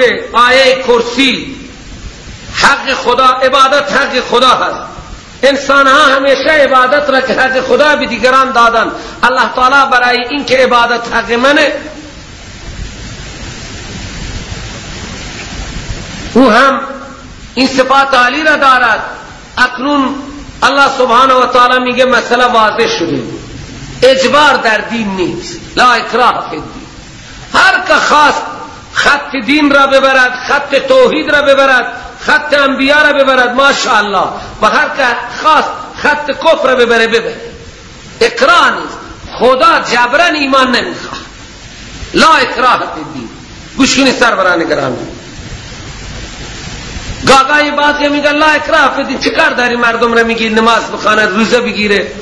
که آیه کرسی حق خدا عبادت حق خدا هست. انسان ها همیشه عبادت را که حق خدا به دیگران دادن. الله تعالی برای اینکه عبادت حق منه او هم این صفات عالی را دارد. اکنون الله سبحانه و تعالی میگه مسئله واضح شده. اجبار در دین نیست. لا اکراه فی الدین. هر که خواست خط دین را ببرد خط توحید را ببرد خط انبیاء را ببرد ماشاءالله. و هر که خواست خط کفر را ببره ببره. اکراه نیست. خدا جبران ایمان نمی‌خواد. لا اکراه الدین. گوش کنی سروران گرامی گاگای بعضی میگه لا اکراه الدین. چیکار داری مردم را میگی؟ نماز بخانه روزه بگیره.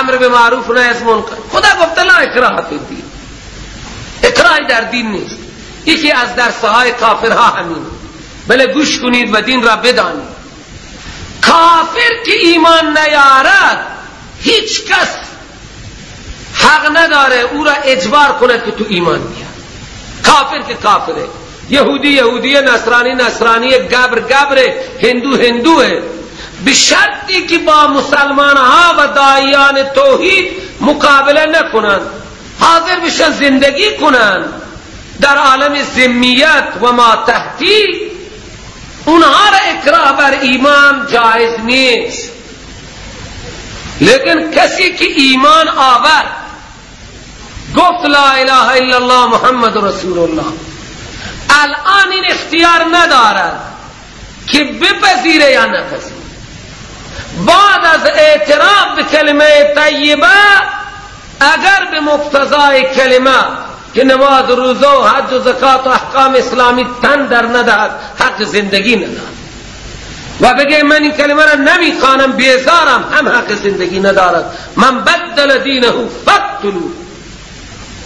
امر به معروف نه از منکر. خدا گفته لا اکراه الدین. اکراهی در دین نیست. یکی از درسهای کافرها همین. بله گوش کنید و دین را بدانید. کافر که ایمان نیارد هیچ کس حق نداره او را اجبار کند که تو ایمان بیاد کافر که کافره. یهودی یهودی نصرانی نصرانی گبر گبر هندو هندوه. به شرطی که با مسلمان ها و دایان توحید مقابله نکنند. حاضر بشن زندگی کنند. در عالم زمیت و ما تحتی اونها را اکراه بر ایمان جایز نیست. لیکن کسی که ایمان آورد گفت لا اله الا الله محمد رسول الله. الان این اختیار ندارد که بپذیره یا نپذیره. بعد از اعتراف به کلمه طیبه اگر به مقتضای کلمه که نماز روزه و حج و زکات و احکام اسلامی تن در ندهد حق زندگی ندهد. و بگه من این کلمه را نمی خانم بیزارم هم حق زندگی ندارد. من بدل دینه فقتلو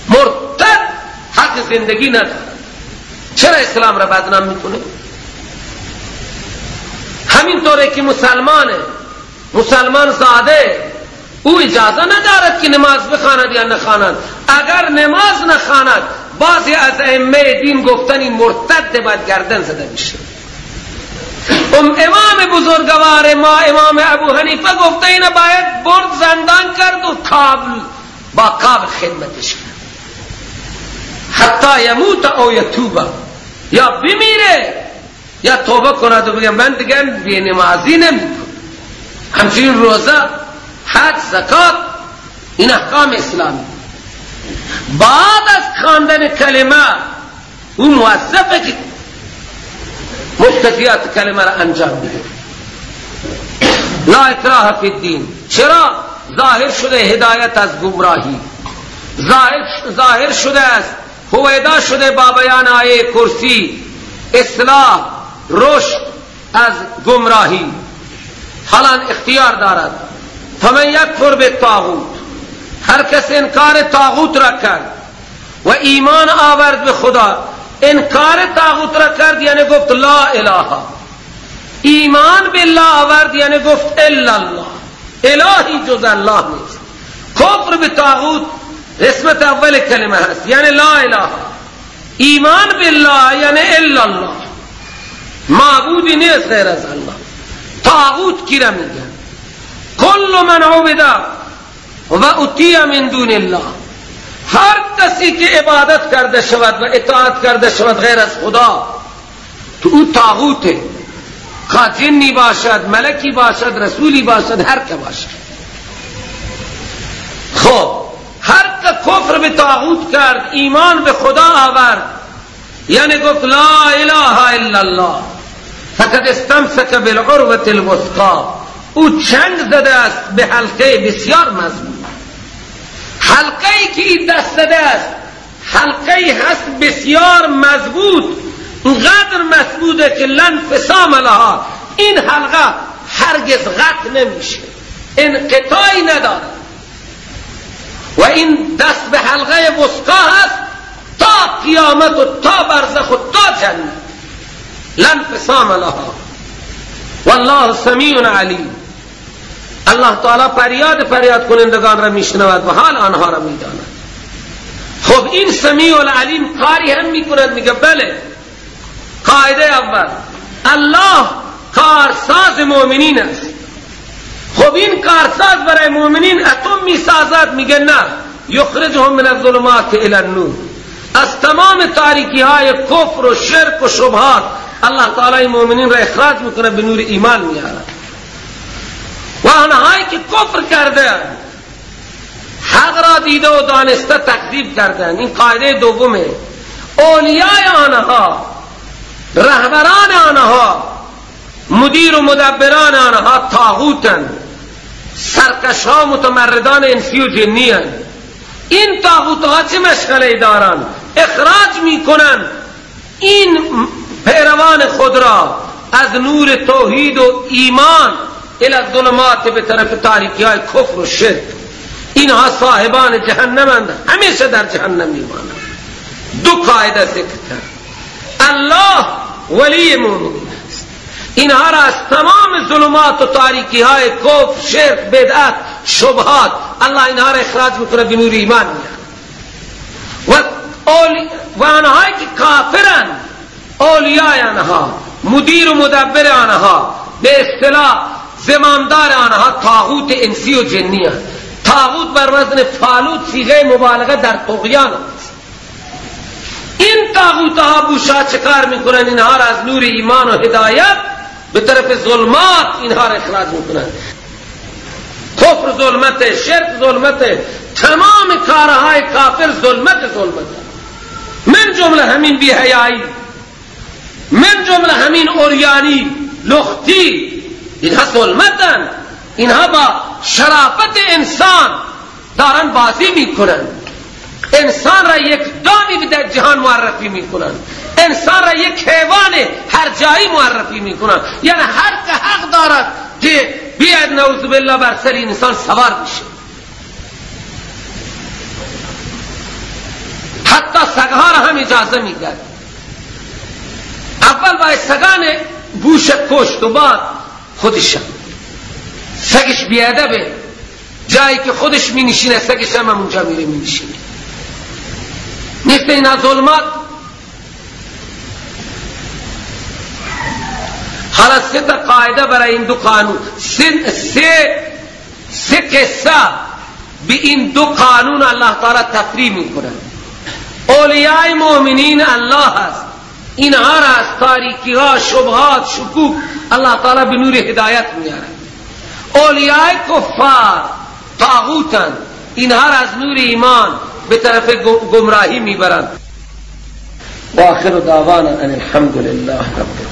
مرتد حق زندگی ندارد. چرا اسلام را بدنام می‌کنه؟ همین طوره که مسلمانه مسلمان زاده او اجازه ندارد که نماز بخواند یا نخواند. اگر نماز نخواند بعضی از ائمه دین گفتن این مرتد باید گردن زده میشه ام امام بزرگوار ما امام ابو حنیفه گفته اینه باید برد زندان کرد و کابل با کابل خدمتش کرد. حتی یموت او یتوبه یا بمیره یا توبه کند و بگه من دیگه بی نمازی نمی‌کنم. همچنین روزه حج زکات این احکام اسلامی. بعد از خواندن کلمه او موظفه که مقتضیات کلمه را انجام بده. لا اکراه فی الدین. چرا؟ ظاهر شده هدایت از گمراهی. ظاهر, ظاهر شده است هویدا شده با بیان آیه کرسی. اصلاح رشد از گمراهی. حالا اختیار دارد. فمن یکفر به تاغوت هر کس انکار تاغوت را کرد و ایمان آورد به خدا. انکار تاغوت را کرد یعنی گفت لا اله. ایمان بالله آورد یعنی گفت الا الله. الهی جز الله نیست. کفر به تاغوت اسمت اول کلمه هست یعنی لا اله. ایمان بالله یعنی الا الله. معبودی نیست غیر از الله. تاغوت کی را میگن؟ کل من عبد و اتی من دون الله۔ هر کسی که عبادت کرده شود و اطاعت کرده شود غیر از خدا۔ تو او تاغوته خواه باشد ملکی باشد رسولی باشد هر که باشد۔ خب هر که کفر به تاغوت کرد ایمان به خدا آورد۔ یعنی گفت لا اله الا الله۔ فقد استمسک بالعروة الوثقا او چنگ زده است به حلقه بسیار مضبوط۔ حلقه که این دست زده است حلقه هست بسیار مضبوط قدر مضبوطه که لن فسام لها. این حلقه هرگز غط نمیشه انقطاعی نداره. و این دست به حلقه وسقا هست تا قیامت و تا برزخ و تا جنت. لن فسام لها. والله سمیع علیم. الله تعالی پریاد پریاد کنندگان را میشنود و حال آنها را می‌داند. خب این سمیع العلیم کاری هم می‌کند میگه بله قاعده اول الله کارساز مؤمنین است. خب این کارساز برای مؤمنین اتم می سازد میگه نه. یخرجهم من الظلمات الى النور. از تمام تاریکی های کفر و شرک و شبهات الله تعالی مؤمنین را اخراج می‌کنه به نور ایمان میاره آنهایی که کفر کرده حق را دیده و دانسته تکذیب کردن این قاعده دومه. اولیای آنها رهبران آنها مدیر و مدبران آنها تاغوتن سرکش ها متمردان انسی و جنی هن. این تاغوت ها چه مشغله دارن؟ اخراج می‌کنن این پیروان خود را از نور توحید و ایمان. الى ظلمات به طرف تاریکی های کفر و شرک. اینها صاحبان جهنم همیشه در جهنم میمانند دو قاعده ذکر الله ولی مؤمنین است. اینها را از تمام ظلمات و تاریکی های کفر شرک بدعت شبهات الله اینها را اخراج می‌کنه به نور ایمان میاد و و آنهایی که کافرن اولیای آنها مدیر و مدبر آنها به اصطلاح زماندار آنها تاغوت انسی و جنی هست. تاغوت بر وزن فالوت سیغه مبالغه در تغیان است این تاغوت ها بوشا چکار می‌کنن؟ اینها را از نور ایمان و هدایت به طرف ظلمات اینها را اخراج می‌کنن. کفر ظلمت شرک ظلمت تمام کارهای کافر ظلمت ظلمت. من جمله همین بیهیایی من جمله همین اوریانی لختی اینها ظلمتن اینها با شرافت انسان دارن بازی می‌کنن. انسان را یک دامی در جهان معرفی می‌کنن. انسان را یک حیوان هر جایی معرفی می‌کنن. یعنی هر که حق دارد که بیاد نوز بالله بر سر انسان سوار میشه حتی سگها را هم اجازه میدن اول باید سگان بوش کشت و بعد خودشم سگش بیادبه. جایی که خودش می نشینه سگش هم اونجا میره می نشینه نیست این ظلمات. حالا سه تا قاعده برای این دو قانون. سه سه قصه به این دو قانون الله تعالی تفریح می‌کنه. اولیای مؤمنین الله هست. اینها را از تاریکی ها شبهات شکوک. الله تعالی به نور هدایت میاره. اولیای کفار طاغوتن. اینها را از نور ایمان به طرف گمراهی می‌برند. و آخر دعوانا ان الحمد لله رب